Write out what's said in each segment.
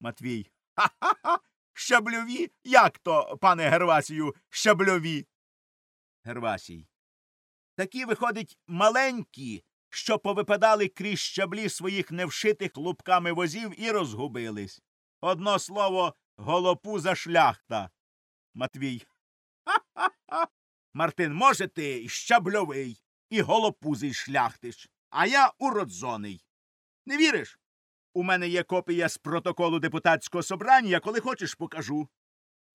Матвій. Ха-ха-ха. Щабльові? Як то, пане Гервасію, щабльові? Гервасій. Такі, виходить, маленькі, що повипадали крізь щаблі своїх невшитих лупками возів і розгубились. Одно слово голопуза шляхта. Матвій. Ха-ха-ха. Мартин, може, ти щабльовий, і голопузий шляхтич, а я уродзоний. Не віриш? У мене є копія з протоколу депутатського собрання, коли хочеш, покажу.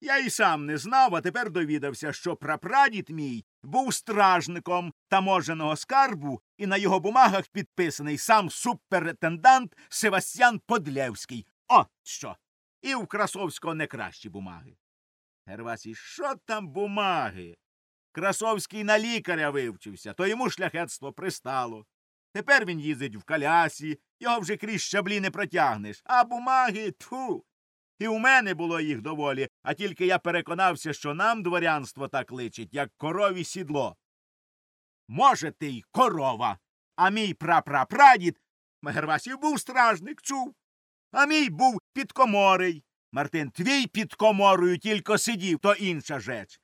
Я і сам не знав, а тепер довідався, що прапрадід мій був стражником таможеного скарбу, і на його бумагах підписаний сам суперинтендант Севастьян Подлєвський. От що. І в Красовського не кращі бумаги. Гервасій, що там бумаги? Красовський на лікаря вивчився, то йому шляхетство пристало. Тепер він їздить в колясі, його вже крізь щаблі не протягнеш, а бумаги тьфу. І у мене було їх доволі, а тільки я переконався, що нам дворянство так личить, як корові сідло. Може, ти й корова, а мій прапрапрадід Гервасів був стражник, чув. А мій був підкоморий. Мартин, твій під коморою тільки сидів, то інша жеч.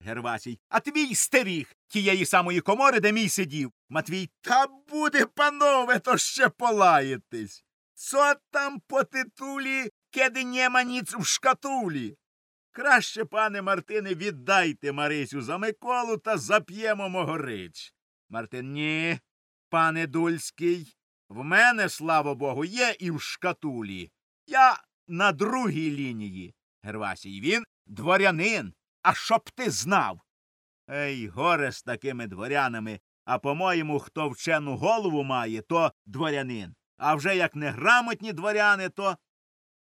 Гервасій, а твій стеріг тієї самої комори, де мій сидів. Матвій, та буде, панове, то ще полаєтесь. Що там по титулі, кеди нема ніц в шкатулі? Краще, пане Мартине, віддайте Марисю за Миколу та зап'ємо могорич. Мартин, ні, пане Дульський, в мене, слава Богу, є і в шкатулі. Я на другій лінії. Гервасій, він дворянин. А щоб ти знав. Ей, горе з такими дворянами, а по-моєму, хто вчену голову має, то дворянин. А вже як неграмотні дворяни, то.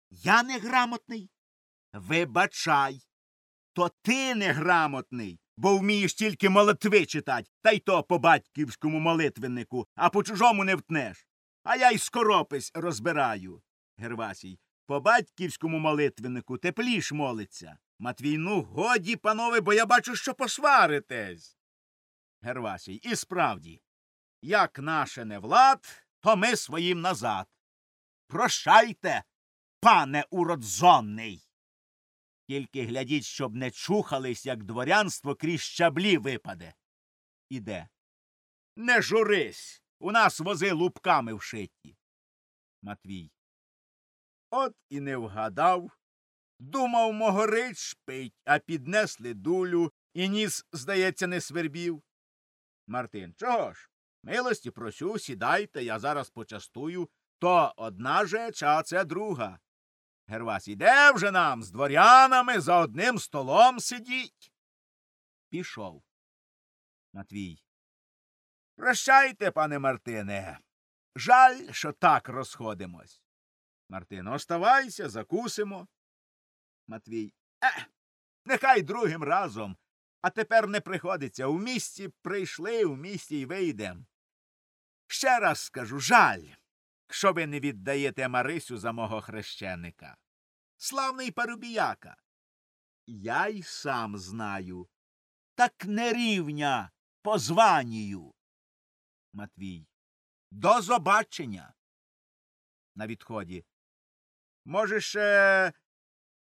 Я неграмотний? Вибачай. То ти неграмотний, бо вмієш тільки молитви читать, та й то по батьківському молитвеннику, а по чужому не втнеш. А я й скоропись розбираю. Гервасій, по батьківському молитвеннику тепліш молиться. Матвій, ну, годі, панове, бо я бачу, що посваритесь. Гервасій, і справді, як наше не влад, то ми своїм назад. Прощайте, пане уродзонний. Тільки глядіть, щоб не чухались, як дворянство крізь щаблі випаде. Іде. Не журись. У нас вози лупками вшиті. Матвій. От і не вгадав. Думав, могорич шпить, а піднесли дулю, і ніс, здається, не свербів. Мартин. Чого ж? Милості просю, сідайте, я зараз почастую. То одна жеч, а це друга. Гервас, іде вже нам з дворянами за одним столом сидіть. Пішов. Матвій. Прощайте, пане Мартине. Жаль, що так розходимось. Мартин, оставайся, закусимо. Матвій. Е, нехай другим разом. А тепер не приходиться. У місті прийшли, у місті й вийдем. Ще раз скажу жаль, що ви не віддаєте Марисю за мого хрещеника. Славний парубіяка. Я й сам знаю. Так не рівня по званію. Матвій. До побачення. На відході. Може, ще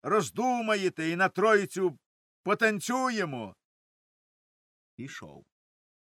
роздумаєте і на троїцю потанцюємо. Пішов.